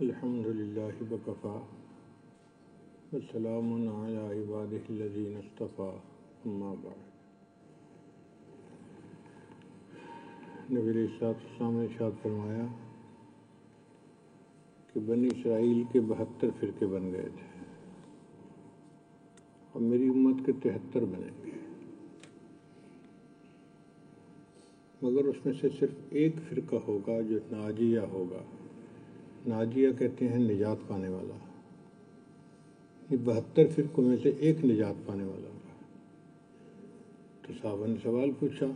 الحمد لله بكفى والسلام على عباده الذين اصطفى أما بعد۔ نبی علیہ السلام نے ارشاد فرمایا کہ بنی اسرائیل کے بہتر فرقے بن گئے تھے اور میری امت کے تہتر بنیں گے مگر اس میں سے صرف ایک فرقہ ہوگا جو ناجیہ ہوگا۔ ناجیہ کہتے ہیں نجات پانے والا۔ یہ بہتر فرقوں میں سے ایک نجات پانے والا ہوگا تو صاحبہ نے سوال پوچھا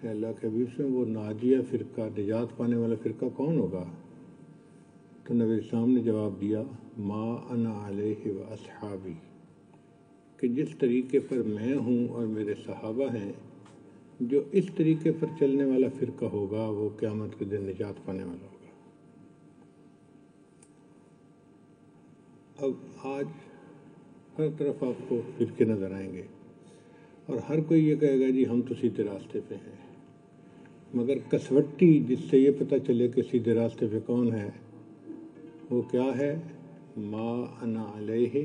کہ اللہ کے حبیب سے، وہ ناجیہ فرقہ، نجات پانے والا فرقہ کون ہوگا؟ تو نبی اسلام نے جواب دیا، ما انا علیہ و اصحابی کہ جس طریقے پر میں ہوں اور میرے صحابہ ہیں، جو اس طریقے پر چلنے والا فرقہ ہوگا، وہ قیامت کے دن نجات پانے والا ہوگا۔ اب آج ہر طرف آپ کو فرقے نظر آئیں گے اور ہر کوئی یہ کہے گا جی ہم تو سیدھے راستے پہ ہیں۔ مگر کسوٹی جس سے یہ پتہ چلے کہ سیدھے راستے پہ کون ہے، وہ کیا ہے؟ ما انا علیہ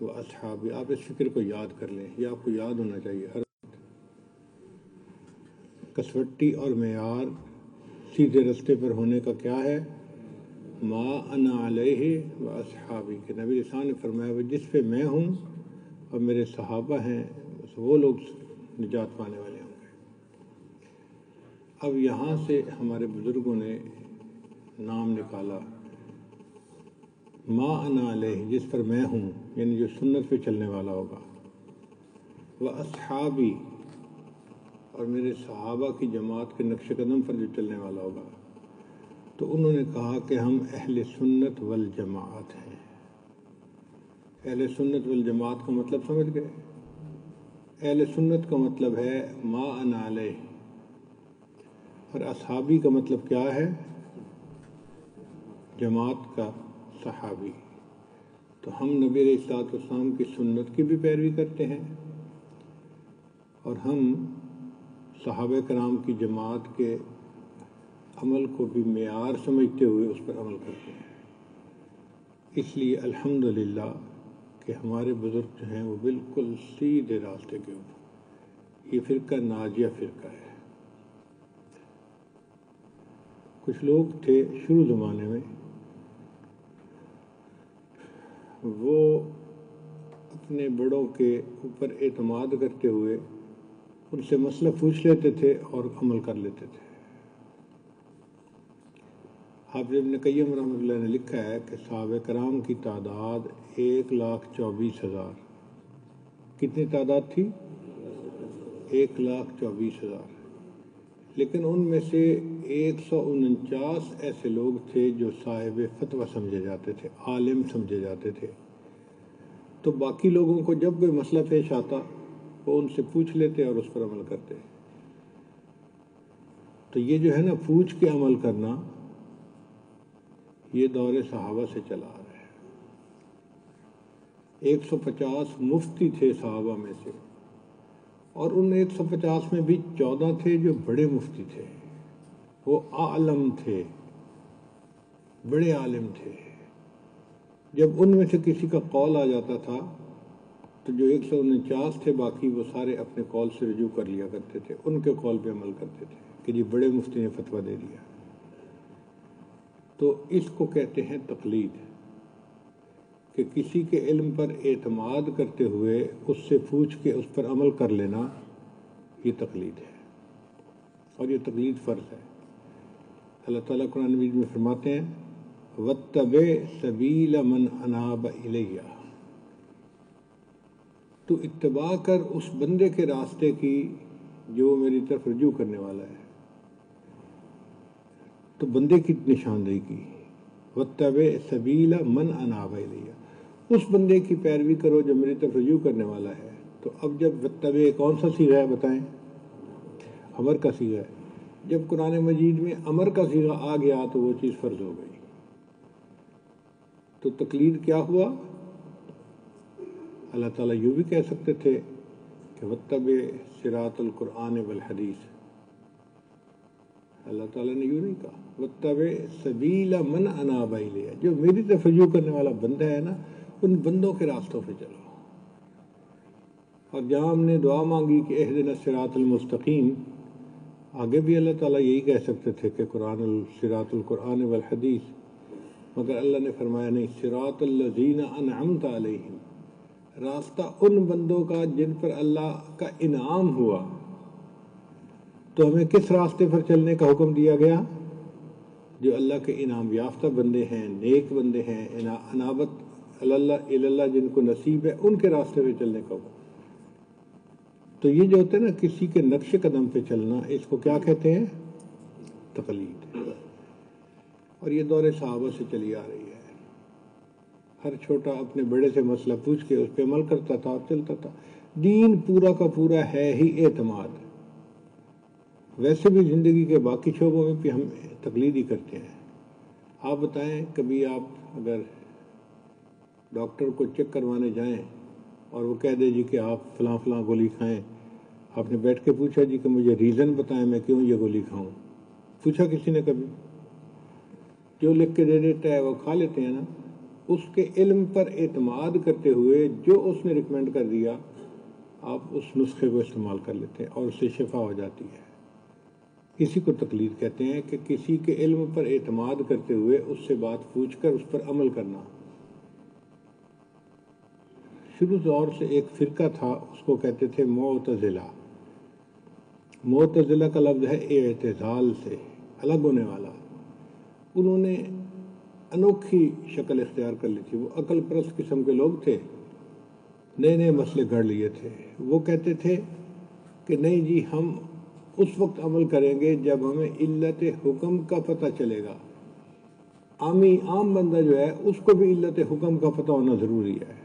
و اصحابی۔ آپ اس فکر کو یاد کر لیں، یہ آپ کو یاد ہونا چاہیے۔ ہر کسوٹی اور معیار سیدھے رستے پر ہونے کا کیا ہے؟ ما انا علیہ و اصحابی، کہ نبی رسان نے فرمایا وہ جس پہ میں ہوں اور میرے صحابہ ہیں وہ لوگ نجات پانے والے ہوں گے۔ اب یہاں سے ہمارے بزرگوں نے نام نکالا، ما انا علیہ، جس پر میں ہوں یعنی جو سنت پہ چلنے والا ہوگا۔ وہ اصحابی، اور میرے صحابہ کی جماعت کے نقش قدم پر جو چلنے والا ہوگا۔ تو انہوں نے کہا کہ ہم اہل سنت والجماعت ہیں۔ اہل سنت والجماعت کا مطلب سمجھ گئے؟ اہل سنت کا مطلب ہے ما انا علیہ۔ اور اصحابی کا مطلب کیا ہے؟ جماعت کا صحابی۔ تو ہم نبی علیہ السلاط والسلام کی سنت کی بھی پیروی کرتے ہیں۔ اور ہم صحابہ کرام کی جماعت کے عمل کو بھی معیار سمجھتے ہوئے اس پر عمل کرتے ہیں۔ اس لیے الحمدللہ کہ ہمارے بزرگ جو ہیں وہ بالکل سیدھے راستے کے اوپر۔ یہ فرقہ ناجیہ فرقہ ہے۔ کچھ لوگ تھے شروع زمانے میں۔ وہ اپنے بڑوں کے اوپر اعتماد کرتے ہوئے ان سے مسئلہ پوچھ لیتے تھے اور عمل کر لیتے تھے۔ حافظ ابن قیم رحمۃ اللہ نے لکھا ہے کہ صحابہ کرام کی تعداد ایک لاکھ چوبیس ہزار۔ کتنی تعداد تھی؟ ایک لاکھ چوبیس ہزار۔ لیکن ان میں سے ایک سو انچاس ایسے لوگ تھے جو صاحب فتویٰ سمجھے جاتے تھے، عالم سمجھے جاتے تھے۔ تو باقی لوگوں کو جب کوئی مسئلہ پیش آتا، وہ ان سے پوچھ لیتے اور اس پر عمل کرتے۔ تو یہ جو ہے نا، پوچھ کے عمل کرنا یہ دور صحابہ سے چلا آ رہا ہے۔ ایک سو پچاس مفتی تھے صحابہ میں سے۔ اور ان ایک سو پچاس میں بھی چودہ تھے جو بڑے مفتی تھے۔ وہ عالم تھے۔ بڑے عالم تھے۔ جب ان میں سے کسی کا قول آ جاتا تھا، تو جو ایک سو انچاس تھے، باقی وہ سارے اپنے کال سے رجوع کر لیا کرتے تھے۔ ان کے کال پہ عمل کرتے تھے کہ جی بڑے مفتی نے فتویٰ دے دیا۔ تو اس کو کہتے ہیں تقلید کہ کسی کے علم پر اعتماد کرتے ہوئے اس سے پوچھ کے اس پر عمل کر لینا یہ تقلید ہے اور یہ تقلید فرض ہے۔ اللہ تعالیٰ قرآن مجید میں فرماتے ہیں وطب سبیل من اناب الیہ تو اتباع کر اس بندے کے راستے کی جو میری طرف رجوع کرنے والا ہے۔ تو بندے کی نشاندہی کی۔ وطب سبیلا من اناب الیہ اس بندے کی پیروی کرو جو میری طرف رجوع کرنے والا ہے۔ تو اب جب وطب کون سا سیگا ہے بتائیں؟ امر کا سیگا ہے۔ جب قرآن مجید میں امر کا سیگا آ گیا تو وہ چیز فرض ہو گئی۔ تو تقلید کیا ہوا؟ اللہ تعالیٰ یوں بھی کہہ سکتے تھے کہ وطب سرات القرآن والحدیث اللہ تعالیٰ نے یوں نہیں کہا۔ وہ طب سبیلا من انا بائی لیا جو میری طرف رجوع کرنے والا بندہ ہے نا، ان بندوں کے راستوں پہ چلو۔ اور جہاں ہم نے دعا مانگی کہ عہد نصرات المستقیم، آگے بھی اللہ تعالیٰ یہی کہہ سکتے تھے کہ قرآن الصراط القرآن والحدیث۔ مگر اللہ نے فرمایا نہیں سراط الزین انعمت علیہم۔ راستہ ان بندوں کا جن پر اللہ کا انعام ہوا۔ تو ہمیں کس راستے پر چلنے کا حکم دیا گیا؟ جو اللہ کے انعام یافتہ بندے ہیں، نیک بندے ہیں انابت اللہ اللہ جن کو نصیب ہے، ان کے راستے پہ چلنے کا حکم۔ تو یہ جو ہوتا ہے نا، کسی کے نقش قدم پہ چلنا، اس کو کیا کہتے ہیں؟ تقلید۔ اور یہ دور صحابہ سے چلی آ رہی ہے۔ ہر چھوٹا اپنے بڑے سے مسئلہ پوچھ کے اس پہ عمل کرتا تھا اور چلتا تھا۔ دین پورا کا پورا ہے ہی اعتماد۔ ویسے بھی زندگی کے باقی شعبوں میں بھی ہم تقلید ہی کرتے ہیں۔ آپ بتائیں، کبھی آپ اگر ڈاکٹر کو چیک کروانے جائیں اور وہ کہہ دے جی کہ آپ فلاں فلاں گولی کھائیں، آپ نے بیٹھ کے پوچھا جی کہ مجھے ریزن بتائیں میں کیوں یہ گولی کھاؤں؟ پوچھا کسی نے کبھی؟ جو لکھ کے دے دیتا ہے، وہ کھا لیتے ہیں نا۔ اس کے علم پر اعتماد کرتے ہوئے جو اس نے ریکمینڈ کر دیا، آپ اس نسخے کو استعمال کر لیتے ہیں اور اس سے شفا ہو جاتی ہے۔ کسی کو تکلیف کہتے ہیں کہ کسی کے علم پر اعتماد کرتے ہوئے اس سے بات پوچھ کر اس پر عمل کرنا۔ شروع دور سے ایک فرقہ تھا، اس کو کہتے تھے معتزلہ۔ معتزلہ کا لفظ ہے اعتزال سے، الگ ہونے والا۔ انہوں نے انوکھی شکل اختیار کر لی تھی۔ وہ عقل پرست قسم کے لوگ تھے، نئے نئے مسئلے گھڑ لیے تھے۔ وہ کہتے تھے کہ نہیں جی ہم اس وقت عمل کریں گے جب ہمیں علت حکم کا پتہ چلے گا۔ عامی، عام بندہ جو ہے، اس کو بھی علت حکم کا پتہ ہونا ضروری ہے۔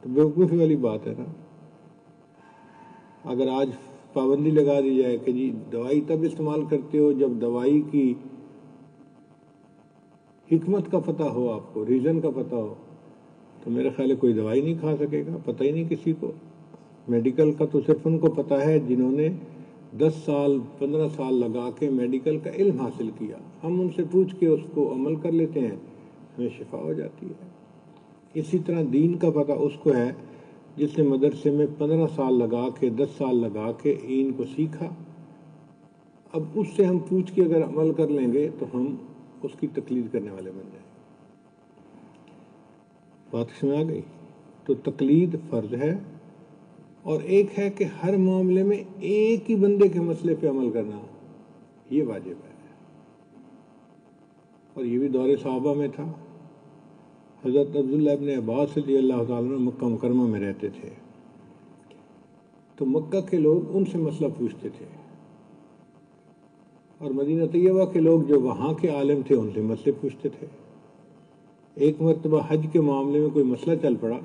تو بیوقوفی والی بات ہے نا۔ اگر آج پابندی لگا دی جائے کہ جی دوائی تب استعمال کرتے ہو جب دوائی کی حکمت کا پتہ ہو، آپ کو ریزن کا پتہ ہو، تو میرے خیال ہے کوئی دوائی نہیں کھا سکے گا، پتہ ہی نہیں کسی کو۔ میڈیکل کا تو صرف ان کو پتہ ہے جنہوں نے دس سال، پندرہ سال لگا کے میڈیکل کا علم حاصل کیا۔ ہم ان سے پوچھ کے اس کو عمل کر لیتے ہیں، ہمیں شفا ہو جاتی ہے۔ اسی طرح دین کا پتہ اس کو ہے جس نے مدرسے میں پندرہ سال لگا کے، دس سال لگا کے این کو سیکھا۔ اب اس سے ہم پوچھ کے اگر عمل کر لیں گے تو ہم اس کی تقلید کرنے والے بن جائیں۔ بات سمجھ آ گئی؟ تو تقلید فرض ہے۔ اور ایک ہے کہ ہر معاملے میں ایک ہی بندے کے مسئلے پہ عمل کرنا، یہ واجب ہے۔ اور یہ بھی دور صحابہ میں تھا۔ حضرت عبداللہ ابن عباس رضی اللہ تعالیٰ مکہ مکرمہ میں رہتے تھے۔ تو مکہ کے لوگ ان سے مسئلہ پوچھتے تھے۔ اور مدینہ طیبہ کے لوگ جو وہاں کے عالم تھے، ان سے مسئلے پوچھتے تھے۔ ایک مرتبہ حج کے معاملے میں کوئی مسئلہ چل پڑا۔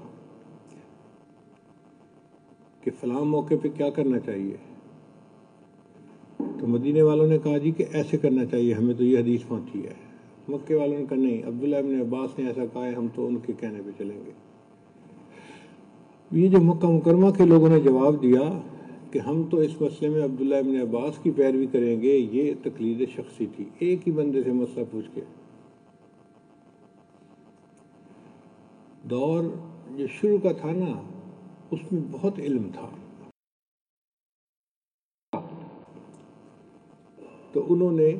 کہ فلاں موقع پہ کیا کرنا چاہیے؟ تو مدینے والوں نے کہا جی کہ ایسے کرنا چاہیے، ہمیں تو یہ حدیث پہنچی ہے۔ مکے والوں نے کہا نہیں، عبداللہ ابن عباس نے ایسا کہا ہے، ہم تو ان کے کہنے پہ چلیں گے۔ یہ جو مکہ مکرمہ کے لوگوں نے جواب دیا کہ ہم تو اس مسئلے میں عبداللہ ابن عباس کی پیروی کریں گے، یہ تقلید شخصی تھی۔ ایک ہی بندے سے مسئلہ پوچھ کے۔ دور جو شروع کا تھا نا اس میں بہت علم تھا۔ تو انہوں نے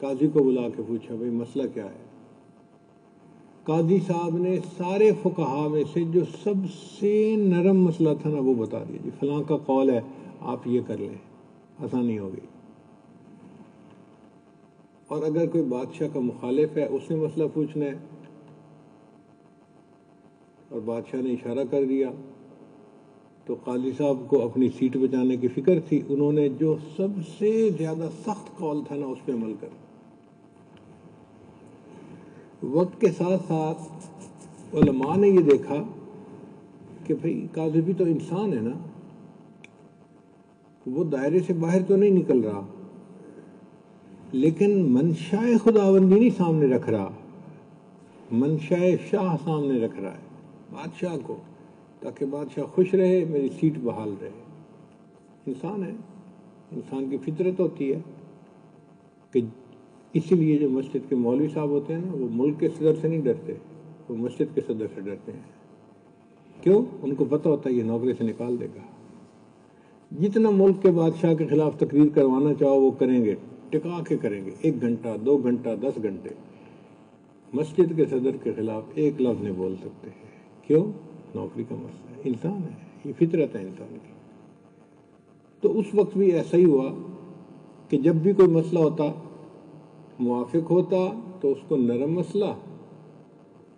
قاضی کو بلا کے پوچھا، بھائی، مسئلہ کیا ہے؟ قاضی صاحب نے سارے فقہا میں سے جو سب سے نرم مسئلہ تھا نا، وہ بتا دیا۔ جی فلاں کا قول ہے، آپ یہ کر لیں، آسانی ہو گئی۔ اور اگر کوئی بادشاہ کا مخالف ہے، اس نے مسئلہ پوچھنا ہے۔ اور بادشاہ نے اشارہ کر دیا۔ تو قاضی صاحب کو اپنی سیٹ بچانے کی فکر تھی۔ انہوں نے جو سب سے زیادہ سخت قول تھا نا، اس پہ عمل کر۔ وقت کے ساتھ ساتھ علماء نے یہ دیکھا کہ بھائی قاضی بھی تو انسان ہے نا۔ وہ دائرے سے باہر تو نہیں نکل رہا، لیکن منشاء خداوندی نہیں سامنے رکھ رہا۔ منشاء شاہ سامنے رکھ رہا ہے۔ بادشاہ کو، تاکہ بادشاہ خوش رہے، میری سیٹ بحال رہے۔ انسان ہے۔ انسان کی فطرت ہوتی ہے کہ اسی لیے جو مسجد کے مولوی صاحب ہوتے ہیں نا، وہ ملک کے صدر سے نہیں ڈرتے، وہ مسجد کے صدر سے ڈرتے ہیں۔ کیوں؟ ان کو پتہ ہوتا ہے یہ نوکری سے نکال دے گا۔ جتنا ملک کے بادشاہ کے خلاف تقریر کروانا چاہو، وہ کریں گے۔ ٹکا کے کریں گے۔ ایک گھنٹہ، دو گھنٹہ، دس گھنٹے۔ مسجد کے صدر کے خلاف ایک لفظ نہیں بول سکتے۔ کیوں نوکری کا مسئلہ ہے انسان ہے یہ فطرت ہے انسان کی تو اس وقت بھی ایسا ہی ہوا کہ جب بھی کوئی مسئلہ ہوتا موافق ہوتا تو اس کو نرم مسئلہ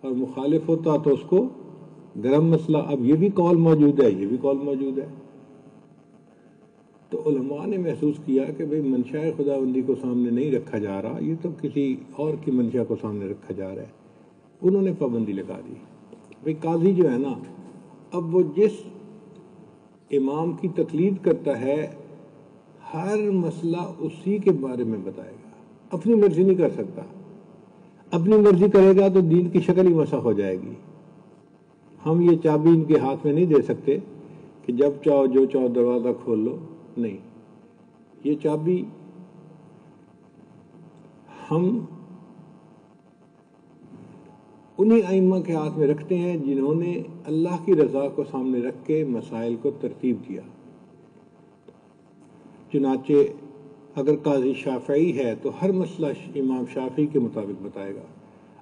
اور مخالف ہوتا تو اس کو گرم مسئلہ اب یہ بھی کال موجود ہے یہ بھی کال موجود ہے تو علماء نے محسوس کیا کہ بھئی منشاء خدا بندی کو سامنے نہیں رکھا جا رہا یہ تو کسی اور کی منشا کو سامنے رکھا جا رہا ہے انہوں نے پابندی لگا دی بھئی قاضی جو ہے نا، اب وہ جس امام کی تقلید کرتا ہے، ہر مسئلہ اسی کے بارے میں بتائے گا۔ اپنی مرضی نہیں کر سکتا۔ اپنی مرضی کرے گا تو دین کی شکل ہی مسا ہو جائے گی۔ ہم یہ چابی ان کے ہاتھ میں نہیں دے سکتے کہ جب چاہو جو چاہو دروازہ کھول لو۔ نہیں۔ یہ چابی ہم انہیں ائمہ کے ہاتھ میں رکھتے ہیں جنہوں نے اللہ کی رضا کو سامنے رکھ کے مسائل کو ترتیب دیا چنانچہ اگر قاضی شافعی ہے تو ہر مسئلہ امام شافعی کے مطابق بتائے گا۔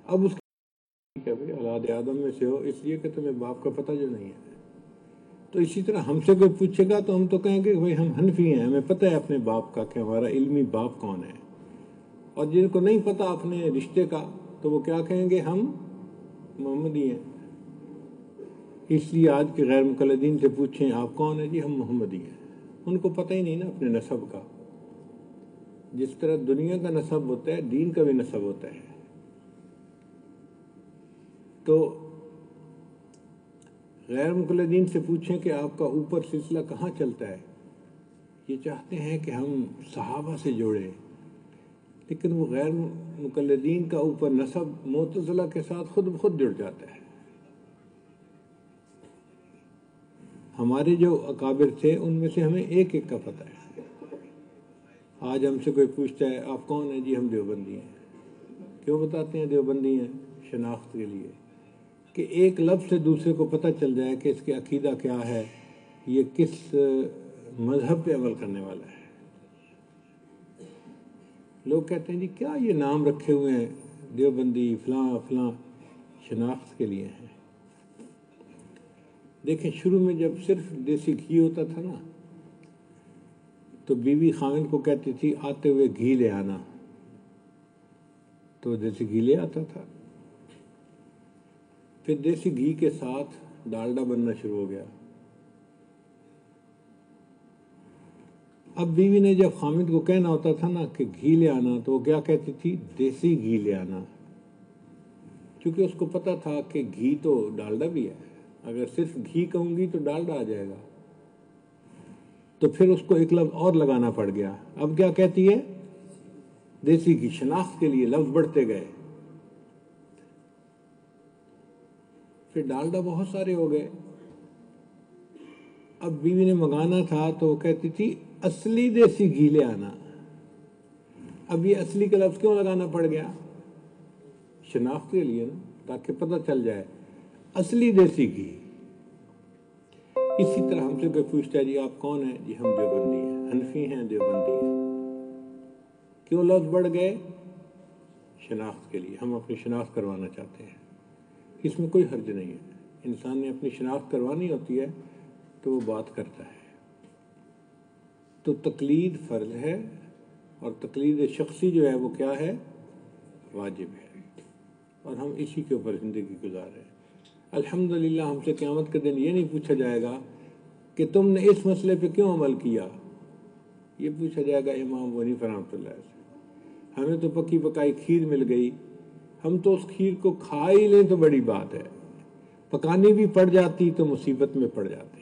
اب اس کے اولاد آدم میں سے ہو، اس لیے کہ تمہیں باپ کا پتہ جو نہیں ہے۔ تو اسی طرح ہم سے کوئی پوچھے گا تو ہم تو کہیں گے کہ بھائی ہم حنفی ہیں، ہمیں پتہ ہے اپنے باپ کا کہ ہمارا علمی باپ کون ہے۔ اور جن کو نہیں پتہ اپنے رشتے کا تو وہ کیا کہیں گے؟ ہم محمدی ہیں۔ اس لیے آج کے غیر مقلدین سے پوچھیں، آپ کون ہیں؟ جی ہم محمدی ہیں۔ ان کو پتہ ہی نہیں نا اپنے نصب کا۔ جس طرح دنیا کا نصب ہوتا ہے، دین کا بھی نصب ہوتا ہے۔ تو غیر مقلدین سے پوچھیں کہ آپ کا اوپر سلسلہ کہاں چلتا ہے؟ یہ چاہتے ہیں کہ ہم صحابہ سے جوڑیں لیکن وہ غیر مقلدین کا اوپر نصب معتزلہ کے ساتھ خود بخود جڑ جاتا ہے۔ ہمارے جو اکابر تھے، ان میں سے ہمیں ایک ایک کا پتہ ہے۔ آج ہم سے کوئی پوچھتا ہے، آپ کون ہیں؟ جی ہم دیوبندی ہیں۔ کیوں بتاتے ہیں دیوبندی ہیں؟ شناخت کے لیے۔ کہ ایک لفظ سے دوسرے کو پتہ چل جائے کہ اس کے عقیدہ کیا ہے، یہ کس مذہب پہ عمل کرنے والا ہے۔ لوگ کہتے ہیں جی کیا یہ نام رکھے ہوئے ہیں؟ دیوبندی، فلاں فلاں، شناخت کے لیے ہیں۔ دیکھیں شروع میں جب صرف دیسی گھی ہوتا تھا نا، تو بیوی خامن کو کہتی تھی، آتے ہوئے گھی لے آنا۔ تو دیسی گھی لے آتا تھا۔ پھر دیسی گھی کے ساتھ ڈالڈا بننا شروع ہو گیا۔ اب بیوی نے جب خامد کو کہنا ہوتا تھا نا کہ گھی لے آنا، تو وہ کیا کہتی تھی؟ دیسی گھی لے آنا۔ کیونکہ اس کو پتا تھا کہ گھی تو ڈالڈا بھی ہے۔ اگر صرف گھی کہوں گی تو ڈالڈا آ جائے گا۔ تو پھر اس کو ایک لفظ اور لگانا پڑ گیا۔ اب کیا کہتی ہے؟ دیسی گھی شناخت کے لیے لفظ بڑھتے گئے۔ پھر ڈالڈا بہت سارے ہو گئے۔ اب بیوی نے منگانا تھا تو وہ کہتی تھی اصلی دیسی گھی لے آنا۔ اب یہ اصلی کا لفظ کیوں لگانا پڑ گیا؟ شناخت کے لیے نا، تاکہ پتہ چل جائے۔ اصلی دیسی گھی۔ اسی طرح ہم سے کوئی پوچھتا ہے جی آپ کون ہیں؟ جی ہم دیوبندی ہیں۔ حنفی ہیں، دیوبندی ہیں۔ کیوں لفظ بڑھ گئے؟ شناخت کے لیے۔ ہم اپنی شناخت کروانا چاہتے ہیں۔ اس میں کوئی حرج نہیں ہے۔ انسان نے اپنی شناخت کروانی ہوتی ہے تو وہ بات کرتا ہے۔ تو تقلید فرض ہے اور تقلید شخصی جو ہے وہ کیا ہے؟ واجب ہے۔ اور ہم اسی کے اوپر زندگی گزار رہے ہیں۔ الحمد ہم سے قیامت کے دن یہ نہیں پوچھا جائے گا کہ تم نے اس مسئلے پہ کیوں عمل کیا؟ یہ پوچھا جائے گا امام ونی فرحمۃ اللہ سے۔ ہمیں تو پکی پکائی کھیر مل گئی۔ ہم تو اس کھیر کو کھا ہی لیں تو بڑی بات ہے۔ پکانی بھی پڑ جاتی تو مصیبت میں پڑ جاتے۔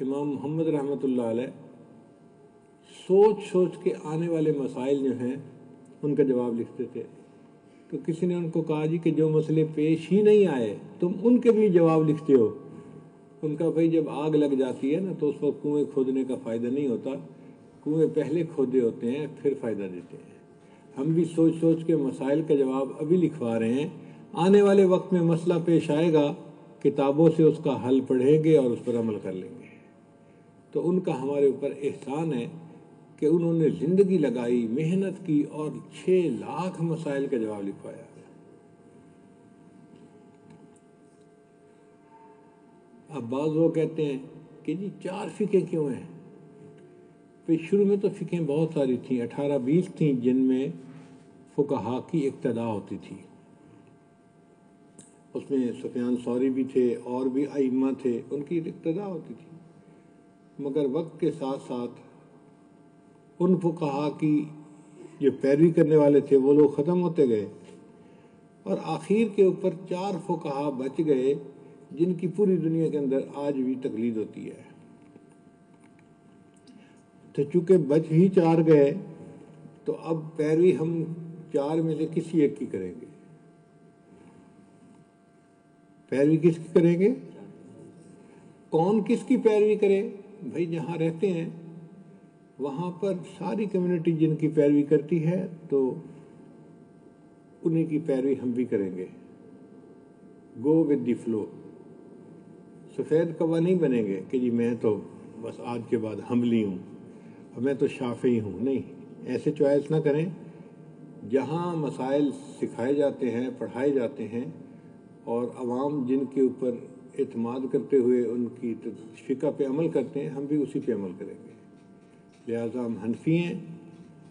امام محمد رحمۃ اللہ علیہ سوچ سوچ کے آنے والے مسائل جو ہیں، ان کا جواب لکھتے تھے۔ تو کسی نے ان کو کہا جی کہ جو مسئلے پیش ہی نہیں آئے، تم ان کے بھی جواب لکھتے ہو۔ ان کا بھائی جب آگ لگ جاتی ہے نا، تو اس وقت کنویں کھودنے کا فائدہ نہیں ہوتا۔ کنویں پہلے کھودے ہوتے ہیں، پھر فائدہ دیتے ہیں۔ ہم بھی سوچ سوچ کے مسائل کا جواب ابھی لکھوا رہے ہیں۔ آنے والے وقت میں مسئلہ پیش آئے گا، کتابوں سے اس کا حل پڑھیں گے اور اس پر عمل کر لیں گے۔ تو ان کا ہمارے اوپر احسان ہے کہ انہوں نے زندگی لگائی، محنت کی اور چھ لاکھ مسائل کا جواب لکھوایا۔ اب بعض وہ کہتے ہیں کہ جی چار فکیں کیوں ہیں؟ پھر شروع میں تو فکیں بہت ساری تھیں، اٹھارہ بیس تھیں جن میں فکہ کی اقتدا ہوتی تھی۔ اس میں سفیان سوری بھی تھے، اور بھی ائمہ تھے، ان کی اقتدا ہوتی تھی۔ مگر وقت کے ساتھ ساتھ ان فقہا کی جو پیروی کرنے والے تھے وہ لوگ ختم ہوتے گئے اور آخر کے اوپر چار فقہا بچ گئے جن کی پوری دنیا کے اندر آج بھی تقلید ہوتی ہے۔ تو چونکہ بچ ہی چار گئے، تو اب پیروی ہم چار میں سے کسی ایک کی کریں گے۔ پیروی کس کی کریں گے؟ کون کس کی پیروی کرے؟ بھائی جہاں رہتے ہیں، وہاں پر ساری کمیونٹی جن کی پیروی کرتی ہے، تو انہیں کی پیروی ہم بھی کریں گے۔ گو ود دی فلو سفید کوا نہیں بنیں گے کہ جی میں تو بس آج کے بعد حملی ہوں اور میں تو شافی ہوں۔ نہیں، ایسے چوائس نہ کریں۔ جہاں مسائل سکھائے جاتے ہیں، پڑھائے جاتے ہیں، اور عوام جن کے اوپر اعتماد کرتے ہوئے ان کی فقہ پہ عمل کرتے ہیں، ہم بھی اسی پہ عمل کریں گے۔ لہٰذا ہم حنفی ہیں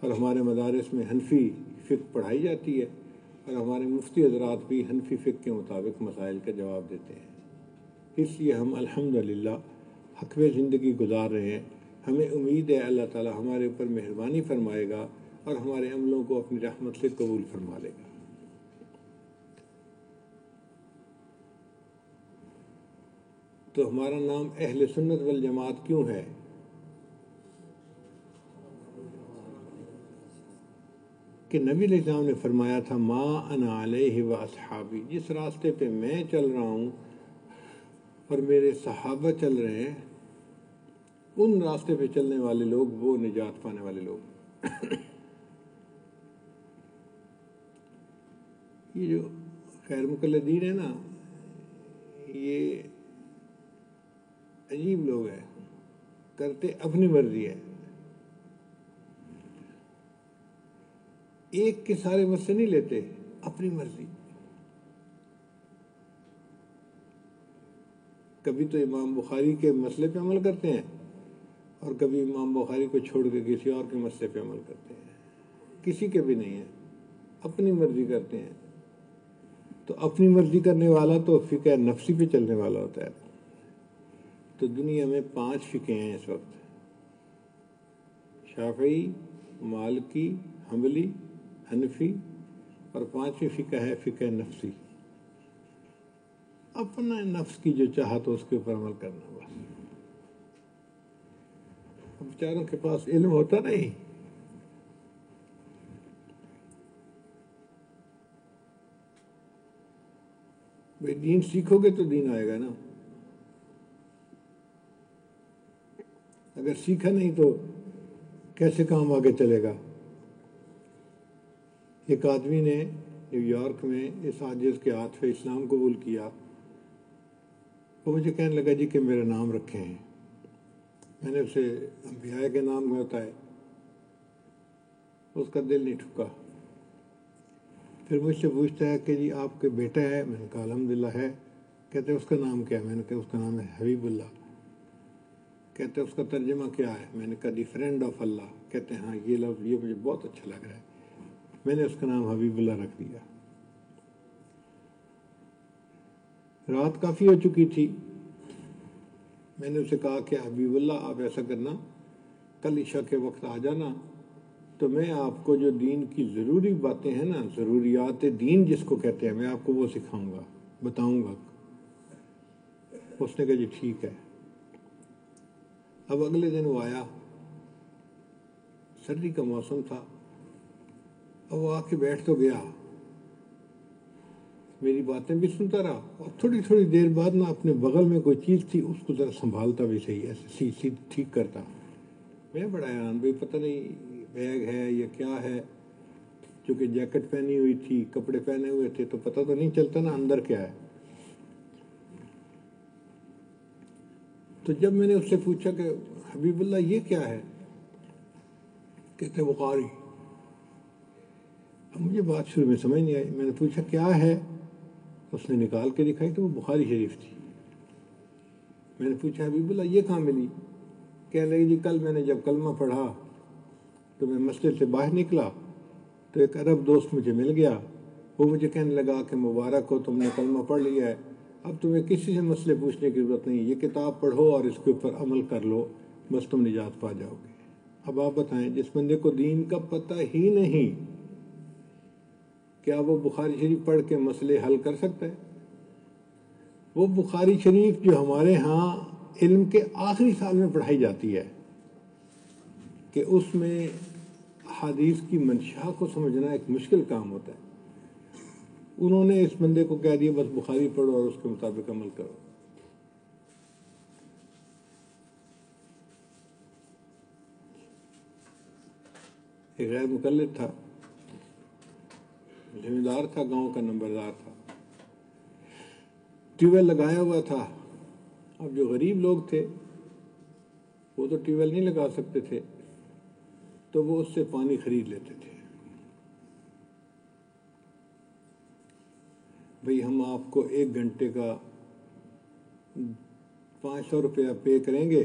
اور ہمارے مدارس میں حنفی فقہ پڑھائی جاتی ہے اور ہمارے مفتی حضرات بھی حنفی فقہ کے مطابق مسائل کا جواب دیتے ہیں۔ اس لیے ہم الحمد للہ حقب زندگی گزار رہے ہیں۔ ہمیں امید ہے اللہ تعالی ہمارے اوپر مہربانی فرمائے گا اور ہمارے عملوں کو اپنی رحمت سے قبول فرما لے گا۔ تو ہمارا نام اہل سنت والجماعت کیوں ہے؟ کہ نبی علیہ السلام نے فرمایا تھا، ما انا علیہ و اصحابی جس راستے پہ میں چل رہا ہوں اور میرے صحابہ چل رہے ہیں، ان راستے پہ چلنے والے لوگ، وہ نجات پانے والے لوگ۔ یہ جو خیر مقلدین ہے نا، یہ عجیب لوگ ہیں۔ کرتے اپنی مرضی ہے۔ ایک کے سارے مسئلے نہیں لیتے، اپنی مرضی۔ کبھی تو امام بخاری کے مسئلے پہ عمل کرتے ہیں اور کبھی امام بخاری کو چھوڑ کے کسی اور کے مسئلے پہ عمل کرتے ہیں۔ کسی کے بھی نہیں ہے۔ اپنی مرضی کرتے ہیں۔ تو اپنی مرضی کرنے والا تو فقہ نفسی پہ چلنے والا ہوتا ہے۔ تو دنیا میں پانچ فقے ہیں اس وقت۔ شافعی، مالکی حملی حنفی اور پانچویں فقہ ہے فقہ نفسی۔ اپنا نفس کی جو چاہت ہو اس کے اوپر عمل کرنا بس۔ بیچاروں کے پاس علم ہوتا نہیں۔ بھائی دین سیکھو گے تو دین آئے گا نا۔ اگر سیکھا نہیں تو کیسے کام آگے چلے گا؟ ایک آدمی نے نیو یارک میں اس عاجز کے ہاتھ پہ اسلام قبول کیا۔ وہ مجھے کہنے لگا جی کہ میرا نام رکھے ہیں میں نے اسے انبیاء کے نام میں ہوتا ہے اس کا دل نہیں ٹھکا۔ پھر مجھ سے پوچھتا ہے کہ جی آپ کے بیٹا ہے؟ میں نے کہا الحمد للہ ہے۔ کہتے ہیں اس کا نام کیا؟ میں نے کہا اس کا نام ہے حبیب اللہ۔ کہتے اس کا ترجمہ کیا ہے؟ میں نے کہا، دی فرینڈ آف اللہ. کہتے ہیں ہاں یہ لفظ، یہ مجھے بہت اچھا لگ رہا ہے۔ میں نے اس کا نام حبیب اللہ رکھ دیا۔ رات کافی ہو چکی تھی۔ میں نے اسے کہا کہ، حبیب اللہ، آپ ایسا کرنا، کل عشاء کے وقت آ جانا۔ تو میں آپ کو جو دین کی ضروری باتیں ہیں نا، ضروریات دین جس کو کہتے ہیں، میں آپ کو وہ سکھاؤں گا، بتاؤں گا۔ اس نے کہا جی ٹھیک ہے۔ اب اگلے دن وہ آیا۔ سردی کا موسم تھا۔ اب وہ آ کے بیٹھ تو گیا۔ میری باتیں بھی سنتا رہا اور تھوڑی تھوڑی دیر بعد نا اپنے بغل میں کوئی چیز تھی، اس کو ذرا سنبھالتا بھی صحیح، ایسے سی سی، ٹھیک کرتا۔ میں بڑا حیران بھائی پتہ نہیں بیگ ہے یا کیا ہے۔ چونکہ جیکٹ پہنی ہوئی تھی، کپڑے پہنے ہوئے تھے، تو پتہ تو نہیں چلتا نا اندر کیا ہے۔ تو جب میں نے اس سے پوچھا کہ حبیب اللہ یہ کیا ہے؟ کہتے بخاری اب مجھے بات شروع میں سمجھ نہیں آئی۔ میں نے پوچھا کیا ہے؟ اس نے نکال کے دکھائی تو وہ بخاری شریف تھی۔ میں نے پوچھا حبیب اللہ یہ کہاں ملی؟ کہنے لگی جی کل میں نے جب کلمہ پڑھا تو میں مسجد سے باہر نکلا تو ایک عرب دوست مجھے مل گیا۔ وہ مجھے کہنے لگا کہ مبارک ہو، تم نے کلمہ پڑھ لیا ہے۔ اب تمہیں کسی سے مسئلے پوچھنے کی ضرورت نہیں یہ کتاب پڑھو اور اس کے اوپر عمل کر لو، بس تم نجات پا جاؤ گے۔ اب آپ بتائیں، جس بندے کو دین کا پتہ ہی نہیں، کیا وہ بخاری شریف پڑھ کے مسئلے حل کر سکتا ہے؟ وہ بخاری شریف جو ہمارے ہاں علم کے آخری سال میں پڑھائی جاتی ہے، کہ اس میں حدیث کی منشا کو سمجھنا ایک مشکل کام ہوتا ہے۔ انہوں نے اس بندے کو کہہ دیا، بس بخاری پڑھو اور اس کے مطابق عمل کرو۔ ایک غیر مقلد تھا ذمہ دار تھا، گاؤں کا نمبردار تھا۔ ٹیوب ویل لگایا ہوا تھا۔ اب جو غریب لوگ تھے، وہ تو ٹیوب ویل نہیں لگا سکتے تھے، تو وہ اس سے پانی خرید لیتے تھے۔ بھئی ہم آپ کو ایک گھنٹے کا پانچ سو روپیہ پے کریں گے،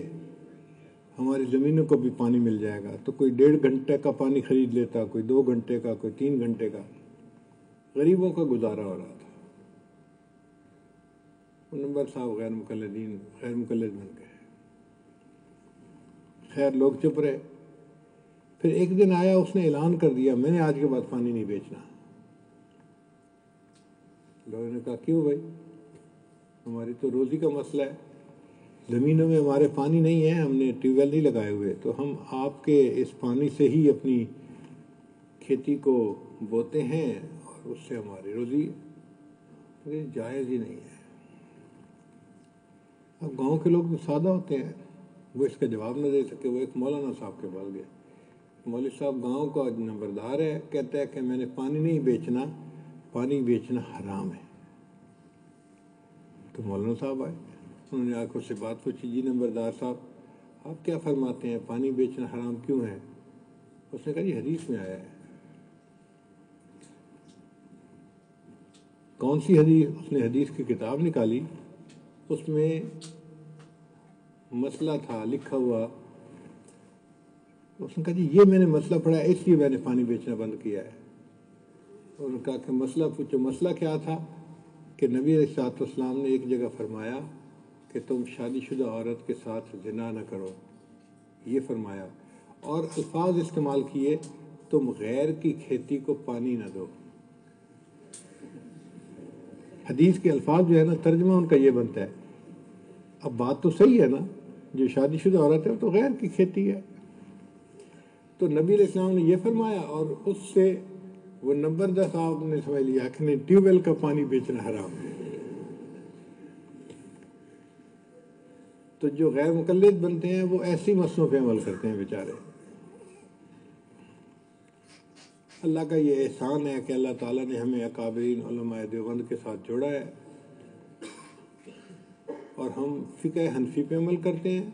ہماری زمینوں کو بھی پانی مل جائے گا۔ تو کوئی ڈیڑھ گھنٹے کا پانی خرید لیتا، کوئی دو گھنٹے کا، کوئی تین گھنٹے کا۔ غریبوں کا گزارا ہو رہا تھا۔ نمبر صاحب غیر مقلدین، غیر مقلد بن گئے۔ خیر، لوگ چپ رہے۔ پھر ایک دن آیا، اس نے اعلان کر دیا، میں نے آج کے بعد پانی نہیں بیچنا۔ لوگوں نے کہا، کیوں بھائی؟ ہماری تو روزی کا مسئلہ ہے۔ زمینوں میں ہمارے پانی نہیں ہے، ہم نے ٹیوب ویل نہیں لگائے ہوئے۔ تو ہم آپ کے اس پانی سے ہی اپنی کھیتی کو بوتے ہیں اور اس سے ہماری روزی جائز ہی نہیں ہے۔ اب گاؤں کے لوگ سادہ ہوتے ہیں۔ وہ اس کا جواب نہ دے سکے۔ وہ ایک مولانا صاحب کے پاس گئے۔ مولوی صاحب گاؤں کا نمبردار ہے، کہتا ہے کہ میں نے پانی نہیں بیچنا۔ پانی بیچنا حرام ہے۔ تو مولانا صاحب آئے۔ انہوں نے آنکھوں سے بات پوچھی جی نمبردار صاحب، آپ کیا فرماتے ہیں، پانی بیچنا حرام کیوں ہے؟ اس نے کہا جی حدیث میں آیا ہے۔ کون سی حدیث؟ اس نے حدیث کی کتاب نکالی۔ اس میں مسئلہ تھا، لکھا ہوا۔ اس نے کہا جی یہ میں نے مسئلہ پڑھا اس لیے میں نے پانی بیچنا بند کیا ہے۔ انہوں نے کہا کہ مسئلہ پوچھو، مسئلہ کیا تھا؟ کہ نبی صاحب اسلام نے ایک جگہ فرمایا کہ تم شادی شدہ عورت کے ساتھ زنا نہ کرو۔ یہ فرمایا، اور الفاظ استعمال کیے، تم غیر کی کھیتی کو پانی نہ دو۔ حدیث کے الفاظ جو ہے نا، ترجمہ ان کا یہ بنتا ہے۔ اب بات تو صحیح ہے نا، جو شادی شدہ عورت ہے تو غیر کی کھیتی ہے۔ تو نبی علیہ السلام نے یہ فرمایا اور اس سے وہ نمبردہ صاحب نے سمجھ لیا کہ نہیں ٹیوب ویل کا پانی بیچنا حرام ہے۔ تو جو غیر مقلد بنتے ہیں، وہ ایسی مسئلوں پہ عمل کرتے ہیں بیچارے۔ اللہ کا یہ احسان ہے کہ اللہ تعالیٰ نے ہمیں اکابرین، علماء دیوبند کے ساتھ جوڑا ہے۔ اور ہم فقہ حنفی پہ عمل کرتے ہیں۔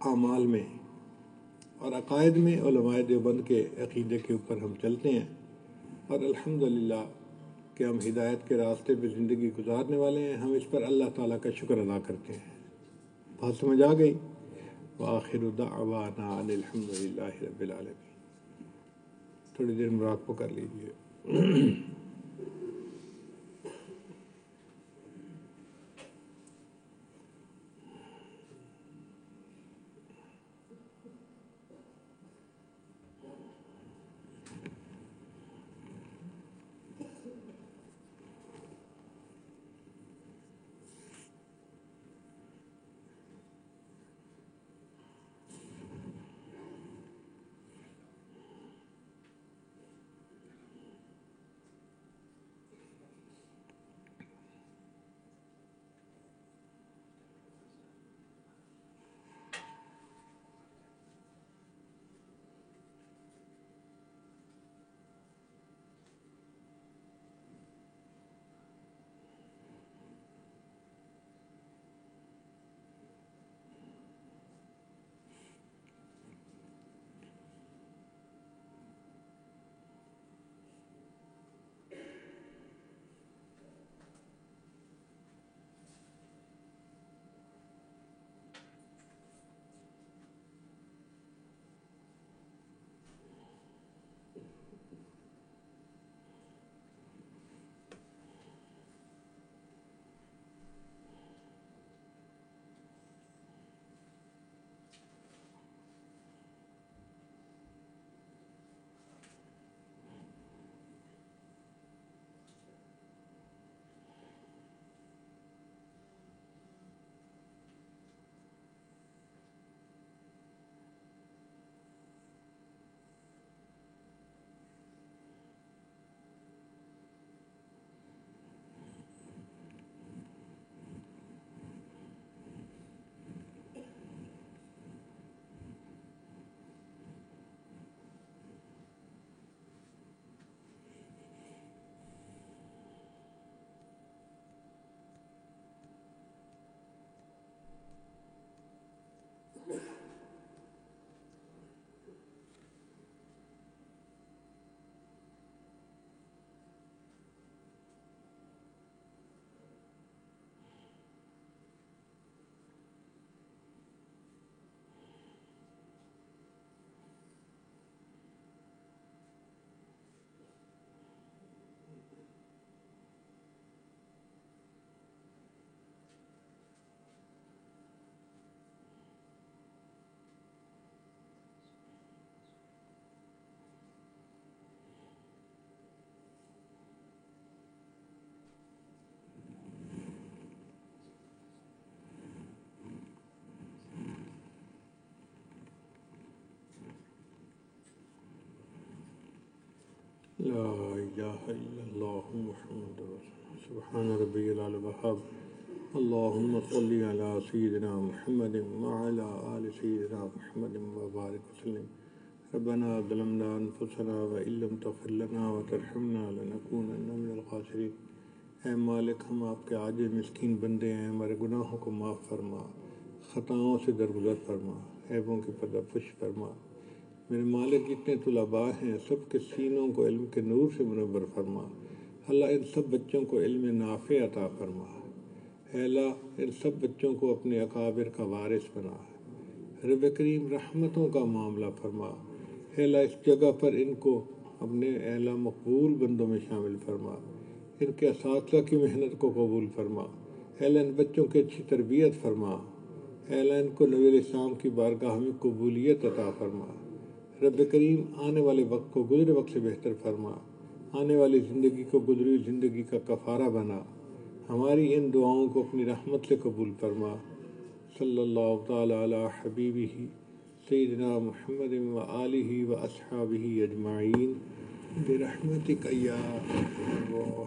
اعمال میں۔ اور عقائد میں علماء دیوبند کے عقیدے کے اوپر ہم چلتے ہیں اور الحمدللہ کہ ہم ہدایت کے راستے پہ زندگی گزارنے والے ہیں، ہم اس پر اللہ تعالیٰ کا شکر ادا کرتے ہیں۔ بات سمجھ آ گئی؟ وآخر دعوانا ان الحمد للہ رب العالمین۔ تھوڑی دیر مراقبہ کر لیجیے لا إله إلا الله محمد رسول سبحان ربي العلى الوهاب. اللهم صل على سيدنا محمد وعلى آل سيدنا محمد وبارك وسلم. ربنا ظلمنا أنفسنا وإن لم تغفر لنا وترحمنا لنكونن من الخاسرين. اے مالک، ہم آپ کے عاج مسکین بندے ہیں، ہمارے گناہوں کو معاف فرما، خطاؤں سے درگزر فرما، عیبوں کی پردہ پش فرما۔ میرے مالک جتنے طلباء ہیں، سب کے سینوں کو علم کے نور سے منور فرما۔ اللہ ان سب بچوں کو علم نافع عطا فرما۔ اے اللہ، ان سب بچوں کو اپنے اکابر کا وارث بنا۔ رب کریم رحمتوں کا معاملہ فرما۔ اے اللہ، اس جگہ پر ان کو اپنے اعلیٰ مقبول بندوں میں شامل فرما۔ ان کے اساتذہ کی محنت کو قبول فرما۔ اے اللہ، ان بچوں کی اچھی تربیت فرما۔ اے اللہ، ان کو نویر اسلام کی بارگاہ میں قبولیت عطا فرما۔ رب کریم آنے والے وقت کو گزرے وقت سے بہتر فرما۔ آنے والی زندگی کو گزری زندگی کا کفارہ بنا۔ ہماری ان دعاؤں کو اپنی رحمت سے قبول فرما۔ صلی اللہ تعالیٰ علی حبیبی سیدنا محمد و علیہ و اصحابہ اجمعین۔ برحمتک یا اللہ